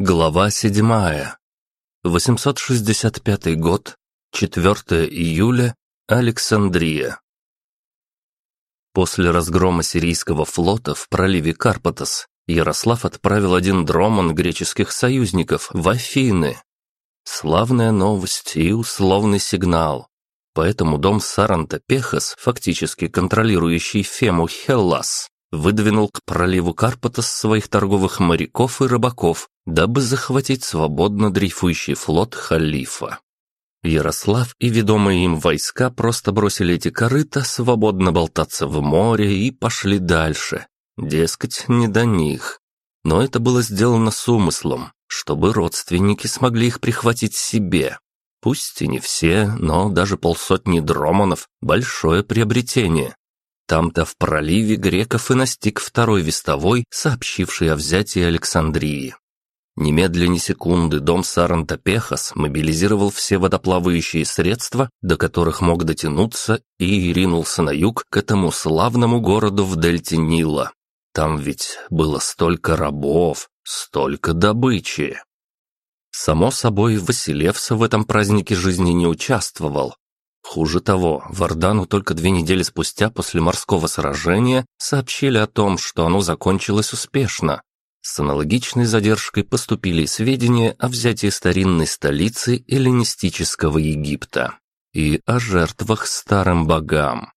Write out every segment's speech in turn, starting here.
Глава 7. 865 год, 4 июля, Александрия. После разгрома сирийского флота в проливе Карпатос Ярослав отправил один дроман греческих союзников в Афины. Славная новость и условный сигнал. Поэтому дом Саранта Пехас, фактически контролирующий Фему Хеллас, выдвинул к проливу Карпатос своих торговых моряков и рыбаков, дабы захватить свободно дрейфующий флот халифа. Ярослав и ведомые им войска просто бросили эти корыта свободно болтаться в море и пошли дальше. Дескать, не до них. Но это было сделано с умыслом, чтобы родственники смогли их прихватить себе. Пусть и не все, но даже полсотни дроманов – большое приобретение. Там-то в проливе греков и настиг второй вестовой, сообщивший о взятии Александрии. Немедленно секунды дом Саранта Пехас мобилизировал все водоплавающие средства, до которых мог дотянуться, и ринулся на юг к этому славному городу в дельте Нила. Там ведь было столько рабов, столько добычи. Само собой, Василевса в этом празднике жизни не участвовал, Хуже того, Вардану только две недели спустя после морского сражения сообщили о том, что оно закончилось успешно. С аналогичной задержкой поступили сведения о взятии старинной столицы эллинистического Египта и о жертвах старым богам.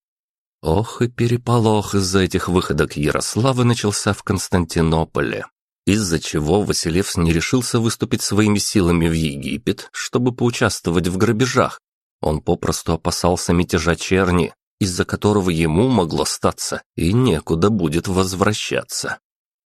Ох и переполох из-за этих выходок Ярослава начался в Константинополе, из-за чего Василевс не решился выступить своими силами в Египет, чтобы поучаствовать в грабежах, он попросту опасался мятежа черни, из-за которого ему могло статься и некуда будет возвращаться.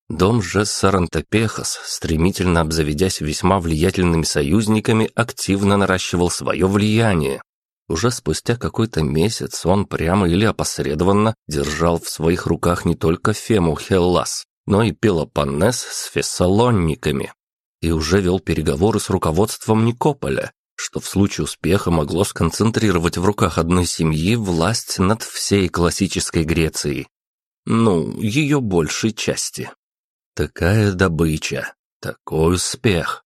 Дом же Сарантопехас, стремительно обзаведясь весьма влиятельными союзниками, активно наращивал свое влияние. Уже спустя какой-то месяц он прямо или опосредованно держал в своих руках не только Фему Хеллас, но и Пелопоннес с фессалонниками. И уже вел переговоры с руководством Никополя, что в случае успеха могло сконцентрировать в руках одной семьи власть над всей классической Грецией. Ну, ее большей части. Такая добыча, такой успех.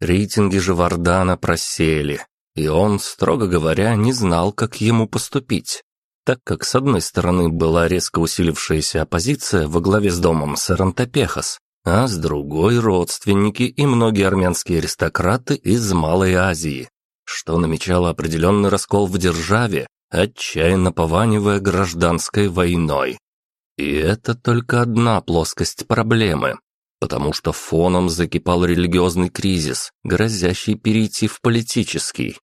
Рейтинги же Вардана просели, и он, строго говоря, не знал, как ему поступить, так как с одной стороны была резко усилившаяся оппозиция во главе с домом Сарантопехас, а с другой – родственники и многие армянские аристократы из Малой Азии, что намечало определенный раскол в державе, отчаянно пованивая гражданской войной. И это только одна плоскость проблемы, потому что фоном закипал религиозный кризис, грозящий перейти в политический.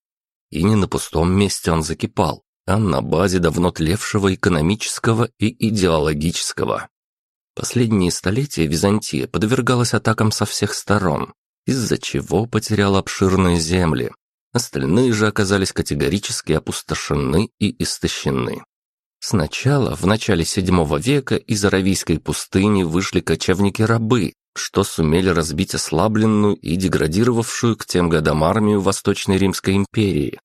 И не на пустом месте он закипал, а на базе давно тлевшего экономического и идеологического. Последние столетия Византия подвергалась атакам со всех сторон, из-за чего потеряла обширные земли. Остальные же оказались категорически опустошены и истощены. Сначала, в начале VII века, из Аравийской пустыни вышли кочевники-рабы, что сумели разбить ослабленную и деградировавшую к тем годам армию Восточной Римской империи.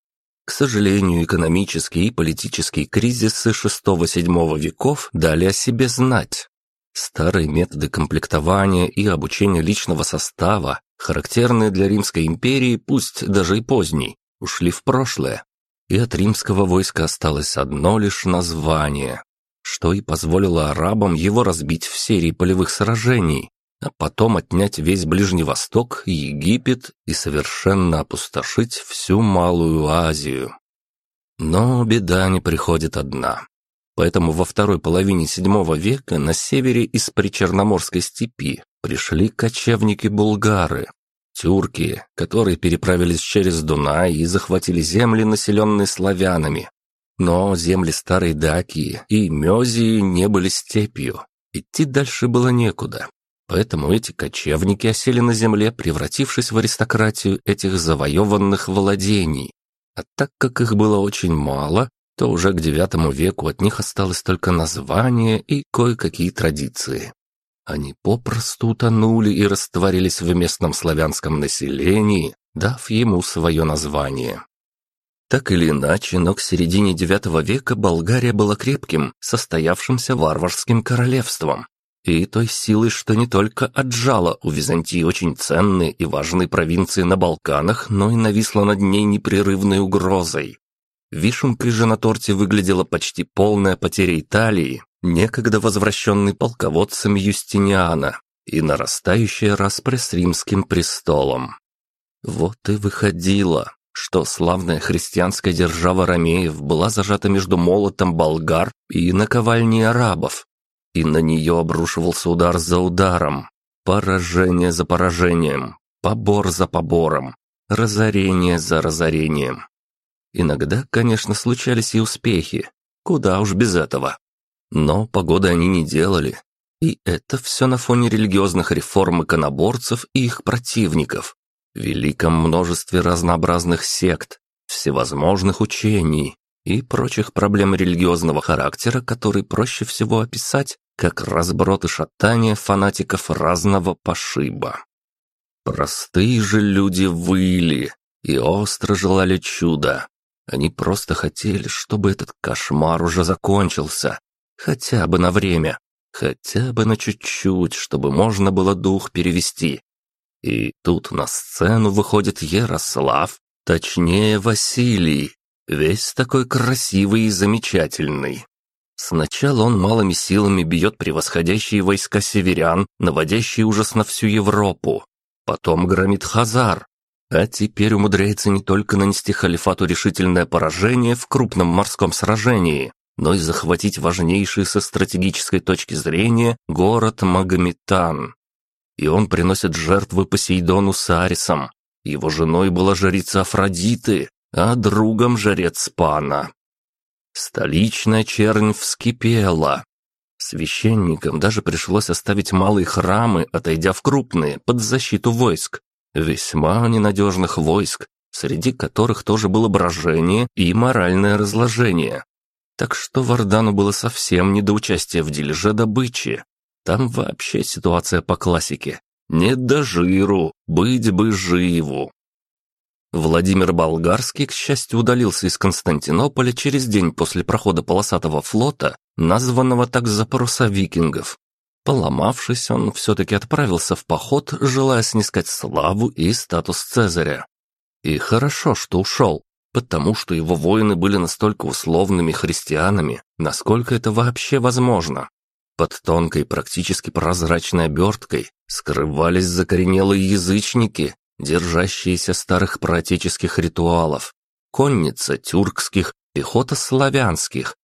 К сожалению, экономические и политические кризисы VI-VII веков дали о себе знать. Старые методы комплектования и обучения личного состава, характерные для Римской империи, пусть даже и поздней, ушли в прошлое. И от римского войска осталось одно лишь название, что и позволило арабам его разбить в серии полевых сражений, а потом отнять весь Ближний Восток, Египет и совершенно опустошить всю Малую Азию. Но беда не приходит одна. Поэтому во второй половине VII века на севере из Причерноморской степи пришли кочевники-булгары, тюрки, которые переправились через Дунай и захватили земли, населенные славянами. Но земли Старой Дакии и Мезии не были степью. Идти дальше было некуда. Поэтому эти кочевники осели на земле, превратившись в аристократию этих завоеванных владений. А так как их было очень мало, то уже к IX веку от них осталось только название и кое-какие традиции. Они попросту утонули и растворились в местном славянском населении, дав ему свое название. Так или иначе, но к середине IX века Болгария была крепким, состоявшимся варварским королевством. и той силой, что не только отжала у Византии очень ценные и важные провинции на Балканах, но и нависла над ней непрерывной угрозой. Вишенкой же на торте выглядела почти полная потеря Италии, некогда возвращенной полководцем Юстиниана, и нарастающая распря с римским престолом. Вот и выходило, что славная христианская держава Ромеев была зажата между молотом болгар и наковальней арабов, и на нее обрушивался удар за ударом, поражение за поражением, побор за побором, разорение за разорением. Иногда, конечно, случались и успехи, куда уж без этого. Но погоды они не делали, и это все на фоне религиозных реформ иконоборцев и их противников, великом множестве разнообразных сект, всевозможных учений и прочих проблем религиозного характера, которые проще всего описать как разброд и шатание фанатиков разного пошиба. Простые же люди выли и остро желали чуда. Они просто хотели, чтобы этот кошмар уже закончился, хотя бы на время, хотя бы на чуть-чуть, чтобы можно было дух перевести. И тут на сцену выходит Ярослав, точнее Василий, весь такой красивый и замечательный. Сначала он малыми силами бьет превосходящие войска северян, наводящие ужас на всю Европу. Потом громит Хазар. А теперь умудряется не только нанести халифату решительное поражение в крупном морском сражении, но и захватить важнейший со стратегической точки зрения город Магометан. И он приносит жертвы Посейдону с Арисом. Его женой была жрица Афродиты, а другом жрец Пана. Столичная чернь вскипела. Священникам даже пришлось оставить малые храмы, отойдя в крупные, под защиту войск. Весьма ненадежных войск, среди которых тоже было брожение и моральное разложение. Так что Вардану было совсем не до участия в дележе добычи. Там вообще ситуация по классике. Не до жиру, быть бы живу. Владимир Болгарский, к счастью, удалился из Константинополя через день после прохода полосатого флота, названного так за паруса викингов. Поломавшись, он все-таки отправился в поход, желая снискать славу и статус Цезаря. И хорошо, что ушел, потому что его воины были настолько условными христианами, насколько это вообще возможно. Под тонкой, практически прозрачной оберткой скрывались закоренелые язычники, держащиеся старых проотеческих ритуалов, конница тюркских, пехота славянских.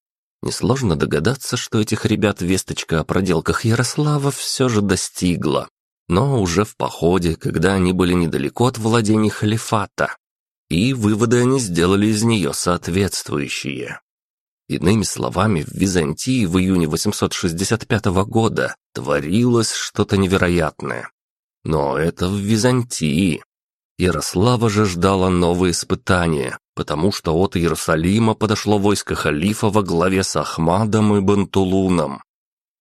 Несложно догадаться, что этих ребят весточка о проделках Ярослава все же достигла. Но уже в походе, когда они были недалеко от владений халифата. И выводы они сделали из нее соответствующие. Иными словами, в Византии в июне 865 года творилось что-то невероятное. Но это в Византии. Ярослава же ждала новые испытания, потому что от Иерусалима подошло войско халифа во главе с Ахмадом и Бантулуном.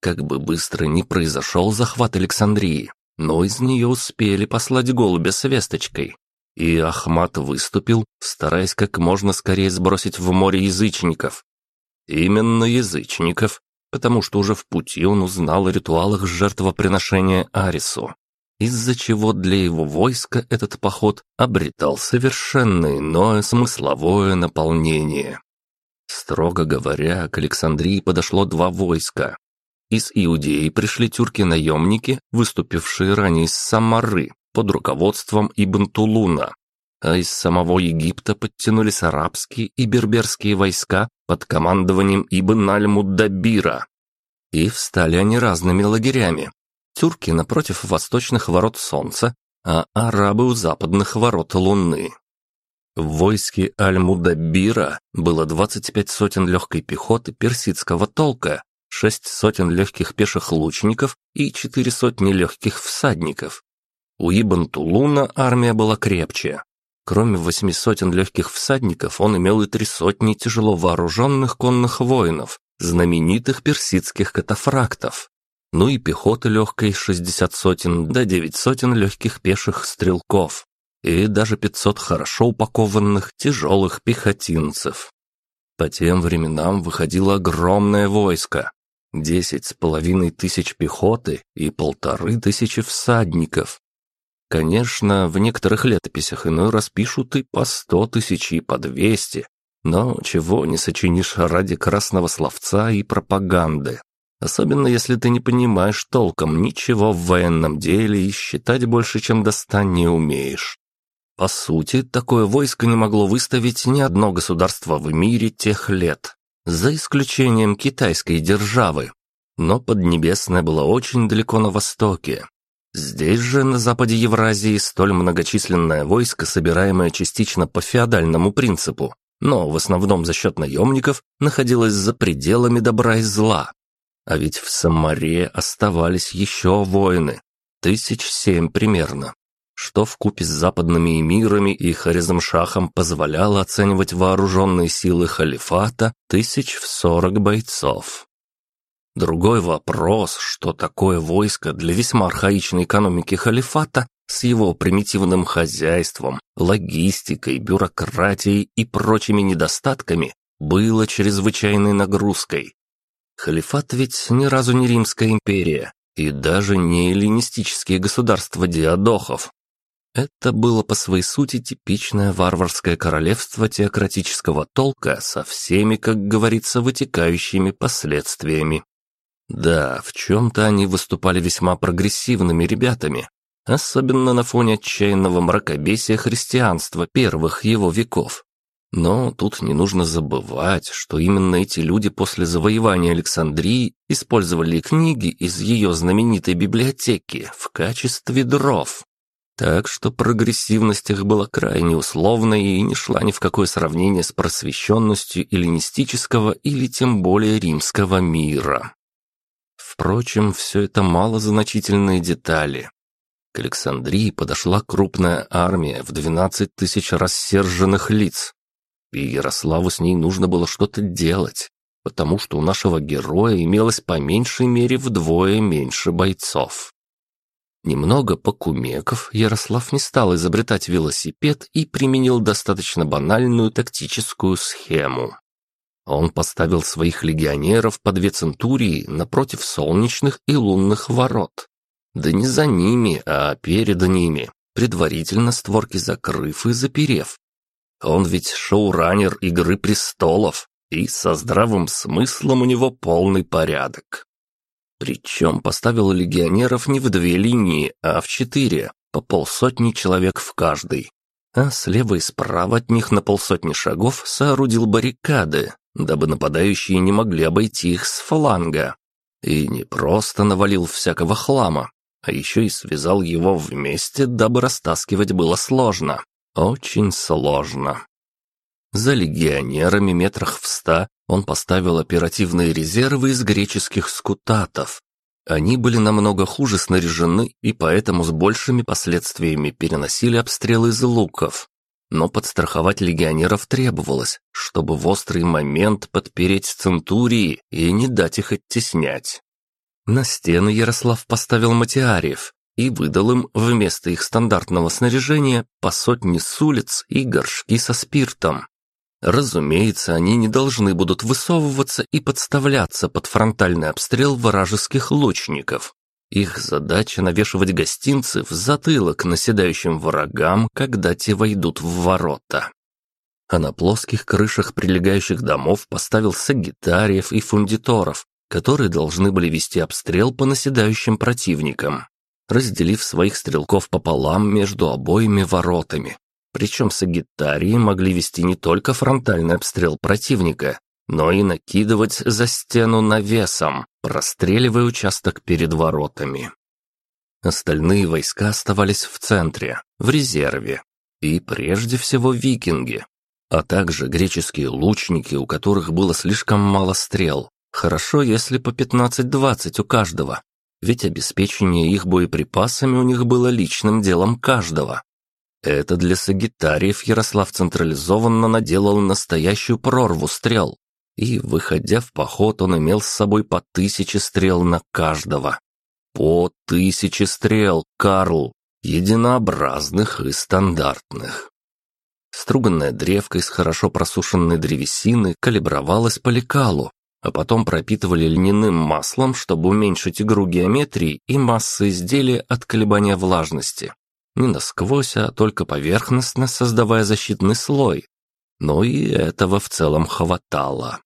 Как бы быстро ни произошел захват Александрии, но из нее успели послать голубя с весточкой. И Ахмад выступил, стараясь как можно скорее сбросить в море язычников. Именно язычников, потому что уже в пути он узнал о ритуалах жертвоприношения Арису из-за чего для его войска этот поход обретал совершенно иное смысловое наполнение. Строго говоря, к Александрии подошло два войска. Из Иудеи пришли тюрки-наемники, выступившие ранее из Самары под руководством Ибн Тулуна, а из самого Египта подтянулись арабские и берберские войска под командованием Ибн Аль-Муддабира. И встали они разными лагерями, Тюрки напротив восточных ворот Солнца, а арабы у западных ворот Луны. В войске Аль-Мудаббира было 25 сотен легкой пехоты персидского толка, 6 сотен легких пеших лучников и 4 сотни легких всадников. У Ибн Тулуна армия была крепче. Кроме восьми сотен легких всадников, он имел и три сотни тяжело вооруженных конных воинов, знаменитых персидских катафрактов ну и пехоты легкой 60 сотен до 9 сотен легких пеших стрелков и даже 500 хорошо упакованных тяжелых пехотинцев. По тем временам выходило огромное войско. десять с половиной тысяч пехоты и полторы тысячи всадников. Конечно, в некоторых летописях иной раз пишут и по сто тысяч, и по двести, но чего не сочинишь ради красного словца и пропаганды. Особенно если ты не понимаешь толком ничего в военном деле и считать больше, чем до ста не умеешь. По сути, такое войско не могло выставить ни одно государство в мире тех лет, за исключением китайской державы. Но Поднебесная была очень далеко на востоке. Здесь же, на западе Евразии, столь многочисленное войско, собираемое частично по феодальному принципу, но в основном за счет наемников, находилось за пределами добра и зла. А ведь в Самаре оставались еще воины, тысяч семь примерно что в купе с западными эмирами и Харизмшахом позволяло оценивать вооруженные силы халифата тысяч в сорок бойцов. Другой вопрос, что такое войско для весьма архаичной экономики халифата с его примитивным хозяйством, логистикой, бюрократией и прочими недостатками было чрезвычайной нагрузкой. Халифат ведь ни разу не Римская империя, и даже не эллинистические государства диадохов, это было по своей сути типичное варварское королевство теократического толка со всеми, как говорится, вытекающими последствиями. Да, в чем-то они выступали весьма прогрессивными ребятами, особенно на фоне отчаянного мракобесия христианства первых его веков. Но тут не нужно забывать, что именно эти люди после завоевания Александрии использовали книги из ее знаменитой библиотеки в качестве дров. Так что прогрессивность их была крайне условной и не шла ни в какое сравнение с просвещенностью эллинистического или тем более римского мира. Впрочем, все это малозначительные детали. К Александрии подошла крупная армия в 12 тысяч рассерженных лиц. И Ярославу с ней нужно было что-то делать, потому что у нашего героя имелось по меньшей мере вдвое меньше бойцов. Немного покумеков, Ярослав не стал изобретать велосипед и применил достаточно банальную тактическую схему. Он поставил своих легионеров по две центурии напротив солнечных и лунных ворот. Да не за ними, а перед ними, предварительно створки закрыв и заперев. Он ведь шоураннер «Игры престолов», и со здравым смыслом у него полный порядок. Причем поставил легионеров не в две линии, а в четыре, по полсотни человек в каждой. А слева и справа от них на полсотни шагов соорудил баррикады, дабы нападающие не могли обойти их с фланга. И не просто навалил всякого хлама, а еще и связал его вместе, дабы растаскивать было сложно. Очень сложно. За легионерами метрах в ста он поставил оперативные резервы из греческих скутатов. Они были намного хуже снаряжены и поэтому с большими последствиями переносили обстрелы из луков. Но подстраховать легионеров требовалось, чтобы в острый момент подпереть центурии и не дать их оттеснять. На стены Ярослав поставил матиариев и выдал им вместо их стандартного снаряжения по сотне с улиц и горшки со спиртом. Разумеется, они не должны будут высовываться и подставляться под фронтальный обстрел вражеских лучников. Их задача навешивать гостинцы в затылок наседающим врагам, когда те войдут в ворота. А на плоских крышах прилегающих домов поставил сагитариев и фундиторов, которые должны были вести обстрел по наседающим противникам, разделив своих стрелков пополам между обоими воротами, причем сагитарии могли вести не только фронтальный обстрел противника, но и накидывать за стену навесом, простреливая участок перед воротами. Остальные войска оставались в центре, в резерве, и прежде всего викинги, а также греческие лучники, у которых было слишком мало стрел. Хорошо, если по 15-20 у каждого, ведь обеспечение их боеприпасами у них было личным делом каждого. Это для сагитариев Ярослав централизованно наделал настоящую прорву стрел. И, выходя в поход, он имел с собой по тысяче стрел на каждого. По тысяче стрел, Карл, единообразных и стандартных. Струганная древка из хорошо просушенной древесины калибровалась по лекалу, а потом пропитывали льняным маслом, чтобы уменьшить игру геометрии и массы изделия от колебания влажности. Не насквозь, а только поверхностно создавая защитный слой. Но и этого в целом хватало.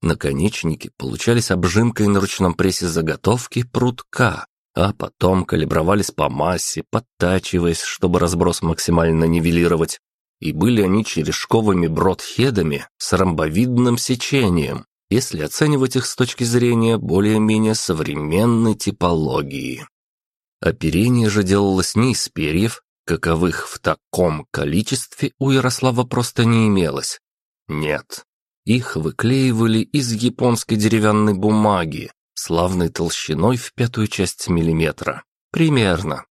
Наконечники получались обжимкой на ручном прессе заготовки прутка, а потом калибровались по массе, подтачиваясь, чтобы разброс максимально нивелировать. И были они черешковыми бродхедами с ромбовидным сечением, если оценивать их с точки зрения более-менее современной типологии. Оперение же делалось не из перьев, каковых в таком количестве у Ярослава просто не имелось. Нет, их выклеивали из японской деревянной бумаги, славной толщиной в пятую часть миллиметра. Примерно.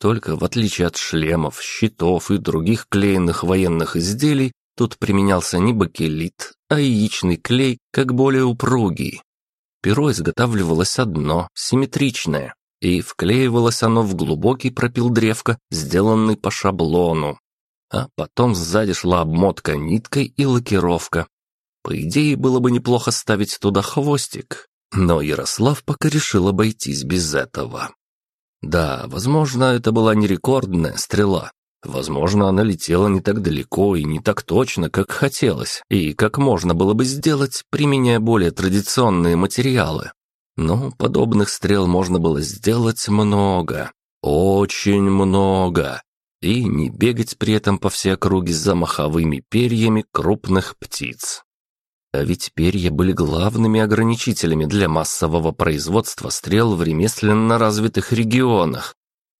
Только в отличие от шлемов, щитов и других клеенных военных изделий, тут применялся не бакелит, а яичный клей, как более упругий. Перо изготавливалось одно, симметричное, и вклеивалось оно в глубокий пропил древка, сделанный по шаблону. А потом сзади шла обмотка ниткой и лакировка. По идее, было бы неплохо ставить туда хвостик, но Ярослав пока решил обойтись без этого. Да, возможно, это была не рекордная стрела. Возможно, она летела не так далеко и не так точно, как хотелось, и как можно было бы сделать, применяя более традиционные материалы. Но подобных стрел можно было сделать много, очень много, и не бегать при этом по всей округе за маховыми перьями крупных птиц. А ведь перья были главными ограничителями для массового производства стрел в ремесленно развитых регионах.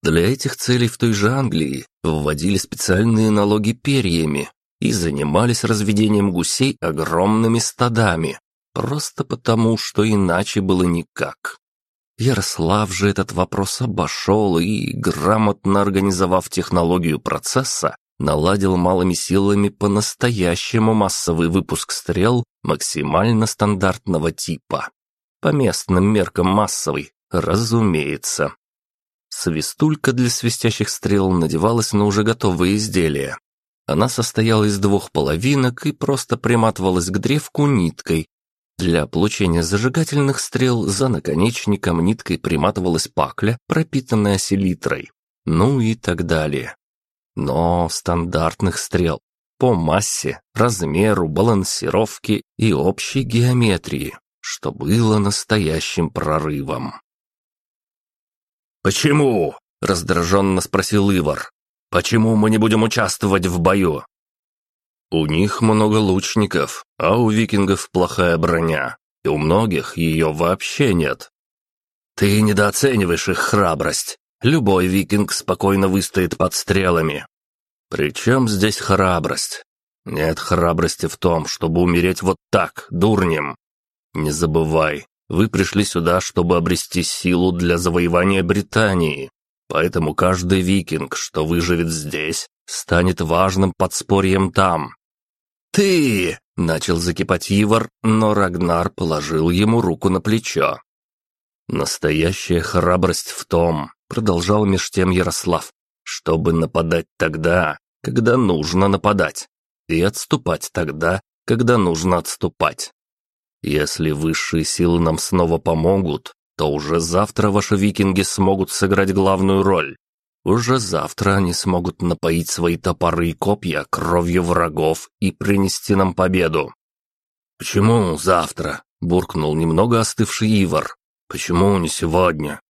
Для этих целей в той же Англии вводили специальные налоги перьями и занимались разведением гусей огромными стадами, просто потому, что иначе было никак. Ярослав же этот вопрос обошел и, грамотно организовав технологию процесса, наладил малыми силами по-настоящему массовый выпуск стрел максимально стандартного типа. По местным меркам массовый, разумеется. Свистулька для свистящих стрел надевалась на уже готовые изделия. Она состояла из двух половинок и просто приматывалась к древку ниткой. Для получения зажигательных стрел за наконечником ниткой приматывалась пакля, пропитанная селитрой. Ну и так далее но стандартных стрел по массе, размеру, балансировке и общей геометрии, что было настоящим прорывом. «Почему?» – раздраженно спросил Ивар. «Почему мы не будем участвовать в бою?» «У них много лучников, а у викингов плохая броня, и у многих ее вообще нет». «Ты недооцениваешь их храбрость. Любой викинг спокойно выстоит под стрелами. Причем здесь храбрость? Нет храбрости в том, чтобы умереть вот так, дурнем. Не забывай, вы пришли сюда, чтобы обрести силу для завоевания Британии. Поэтому каждый викинг, что выживет здесь, станет важным подспорьем там. «Ты!» — начал закипать Ивар, но Рагнар положил ему руку на плечо. «Настоящая храбрость в том, продолжал меж тем Ярослав, чтобы нападать тогда, когда нужно нападать, и отступать тогда, когда нужно отступать. Если высшие силы нам снова помогут, то уже завтра ваши викинги смогут сыграть главную роль. Уже завтра они смогут напоить свои топоры и копья кровью врагов и принести нам победу. «Почему завтра?» – буркнул немного остывший Ивар. «Почему не сегодня?»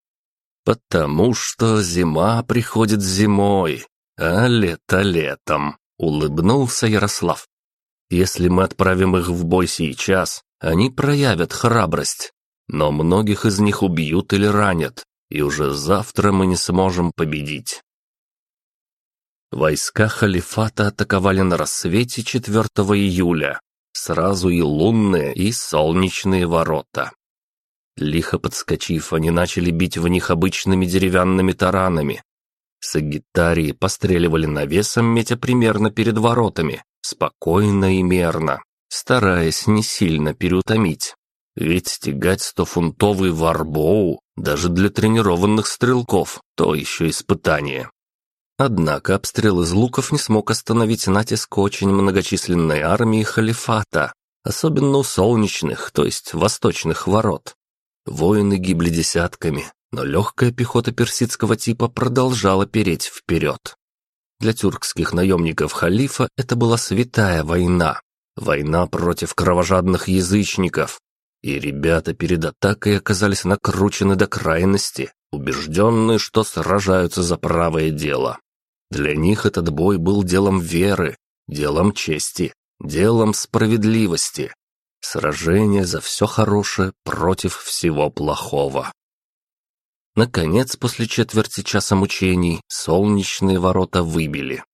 «Потому что зима приходит зимой, а лето летом», — улыбнулся Ярослав. «Если мы отправим их в бой сейчас, они проявят храбрость, но многих из них убьют или ранят, и уже завтра мы не сможем победить». Войска халифата атаковали на рассвете 4 июля. Сразу и лунные, и солнечные ворота. Лихо подскочив, они начали бить в них обычными деревянными таранами. Сагитарии постреливали навесом, метя примерно перед воротами, спокойно и мерно, стараясь не сильно переутомить. Ведь тягать стофунтовый варбоу даже для тренированных стрелков – то еще испытание. Однако обстрел из луков не смог остановить натиск очень многочисленной армии халифата, особенно у солнечных, то есть восточных ворот. Воины гибли десятками, но легкая пехота персидского типа продолжала переть вперед. Для тюркских наемников халифа это была святая война. Война против кровожадных язычников. И ребята перед атакой оказались накручены до крайности, убежденные, что сражаются за правое дело. Для них этот бой был делом веры, делом чести, делом справедливости. Сражение за все хорошее против всего плохого. Наконец, после четверти часа мучений, солнечные ворота выбили.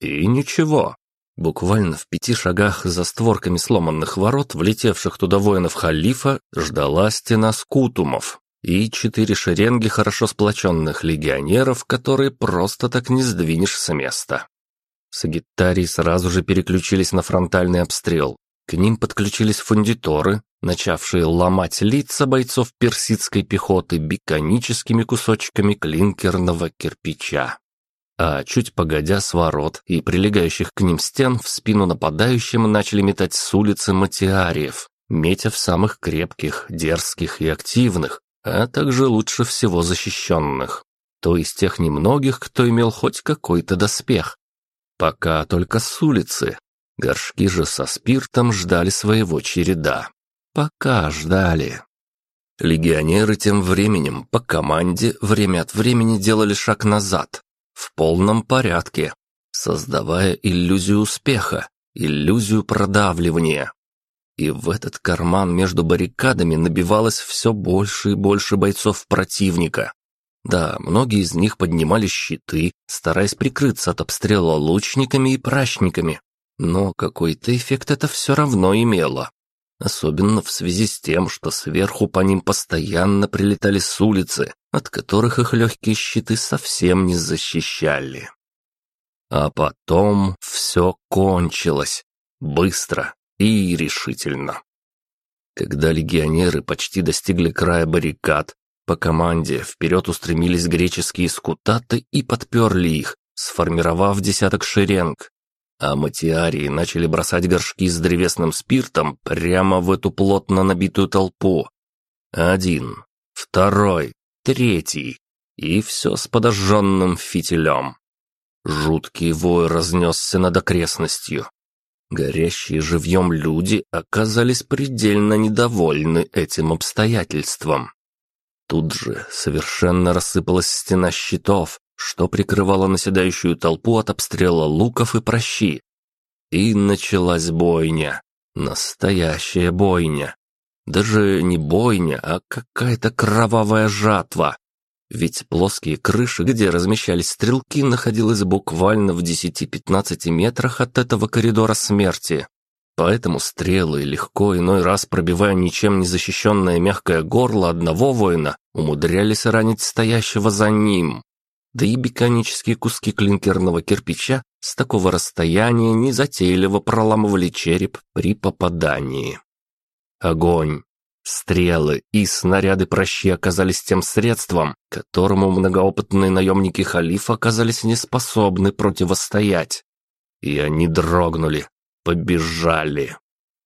И ничего. Буквально в пяти шагах за створками сломанных ворот, влетевших туда воинов халифа, ждала стена скутумов и четыре шеренги хорошо сплоченных легионеров, которые просто так не сдвинешь с места. Сагитарии сразу же переключились на фронтальный обстрел. К ним подключились фундиторы, начавшие ломать лица бойцов персидской пехоты биконическими кусочками клинкерного кирпича. А чуть погодя с ворот и прилегающих к ним стен в спину нападающим начали метать с улицы матиариев, метя в самых крепких, дерзких и активных, а также лучше всего защищенных, то есть тех немногих, кто имел хоть какой-то доспех. Пока только с улицы. Горшки же со спиртом ждали своего череда. Пока ждали. Легионеры тем временем по команде время от времени делали шаг назад, в полном порядке, создавая иллюзию успеха, иллюзию продавливания. И в этот карман между баррикадами набивалось все больше и больше бойцов противника. Да, многие из них поднимали щиты, стараясь прикрыться от обстрела лучниками и прачниками, но какой-то эффект это все равно имело особенно в связи с тем, что сверху по ним постоянно прилетали с улицы, от которых их легкие щиты совсем не защищали. А потом все кончилось. Быстро и решительно. Когда легионеры почти достигли края баррикад, по команде вперед устремились греческие скутаты и подперли их, сформировав десяток шеренг, а матиарии начали бросать горшки с древесным спиртом прямо в эту плотно набитую толпу. Один, второй, третий, и все с подожженным фитилем. Жуткий вой разнесся над окрестностью. Горящие живьем люди оказались предельно недовольны этим обстоятельством. Тут же совершенно рассыпалась стена щитов, что прикрывало наседающую толпу от обстрела луков и прощи. И началась бойня. Настоящая бойня. Даже не бойня, а какая-то кровавая жатва. Ведь плоские крыши, где размещались стрелки, находились буквально в 10-15 метрах от этого коридора смерти. Поэтому стрелы, легко иной раз пробивая ничем не защищенное мягкое горло одного воина, умудрялись ранить стоящего за ним да и биконические куски клинкерного кирпича с такого расстояния незатейливо проламывали череп при попадании. Огонь, стрелы и снаряды прощи оказались тем средством, которому многоопытные наемники халифа оказались неспособны противостоять. И они дрогнули, побежали.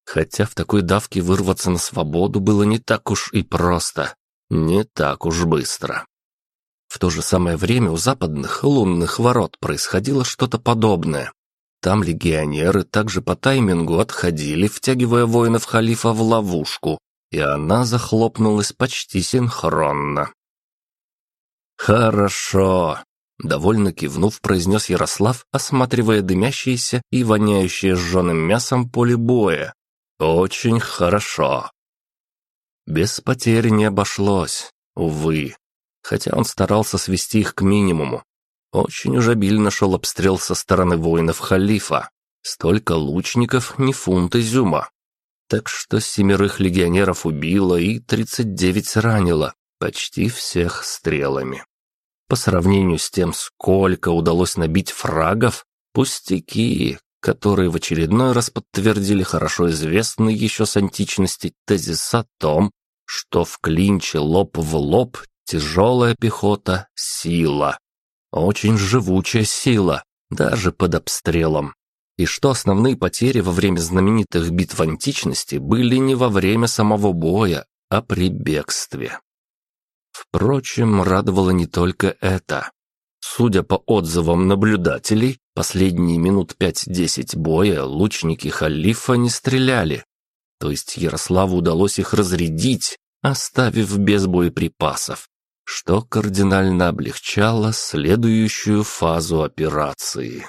Хотя в такой давке вырваться на свободу было не так уж и просто, не так уж быстро. В то же самое время у западных лунных ворот происходило что-то подобное. Там легионеры также по таймингу отходили, втягивая воинов халифа в ловушку, и она захлопнулась почти синхронно. «Хорошо», — довольно кивнув, произнес Ярослав, осматривая дымящееся и воняющее сжженным мясом поле боя. «Очень хорошо». Без потерь не обошлось, увы хотя он старался свести их к минимуму. Очень уж обильно шел обстрел со стороны воинов халифа. Столько лучников, не фунт изюма. Так что семерых легионеров убило и 39 ранило, почти всех стрелами. По сравнению с тем, сколько удалось набить фрагов, пустяки, которые в очередной раз подтвердили хорошо известный еще с античности тезис о том, что в клинче лоб в лоб Тяжелая пехота — сила. Очень живучая сила, даже под обстрелом. и что основные потери во время знаменитых битв античности были не во время самого боя, а при бегстве. Впрочем, радовало не только это. Судя по отзывам наблюдателей, последние минут 5-10 боя лучники халифа не стреляли. То есть Ярославу удалось их разрядить, оставив без боеприпасов, что кардинально облегчало следующую фазу операции.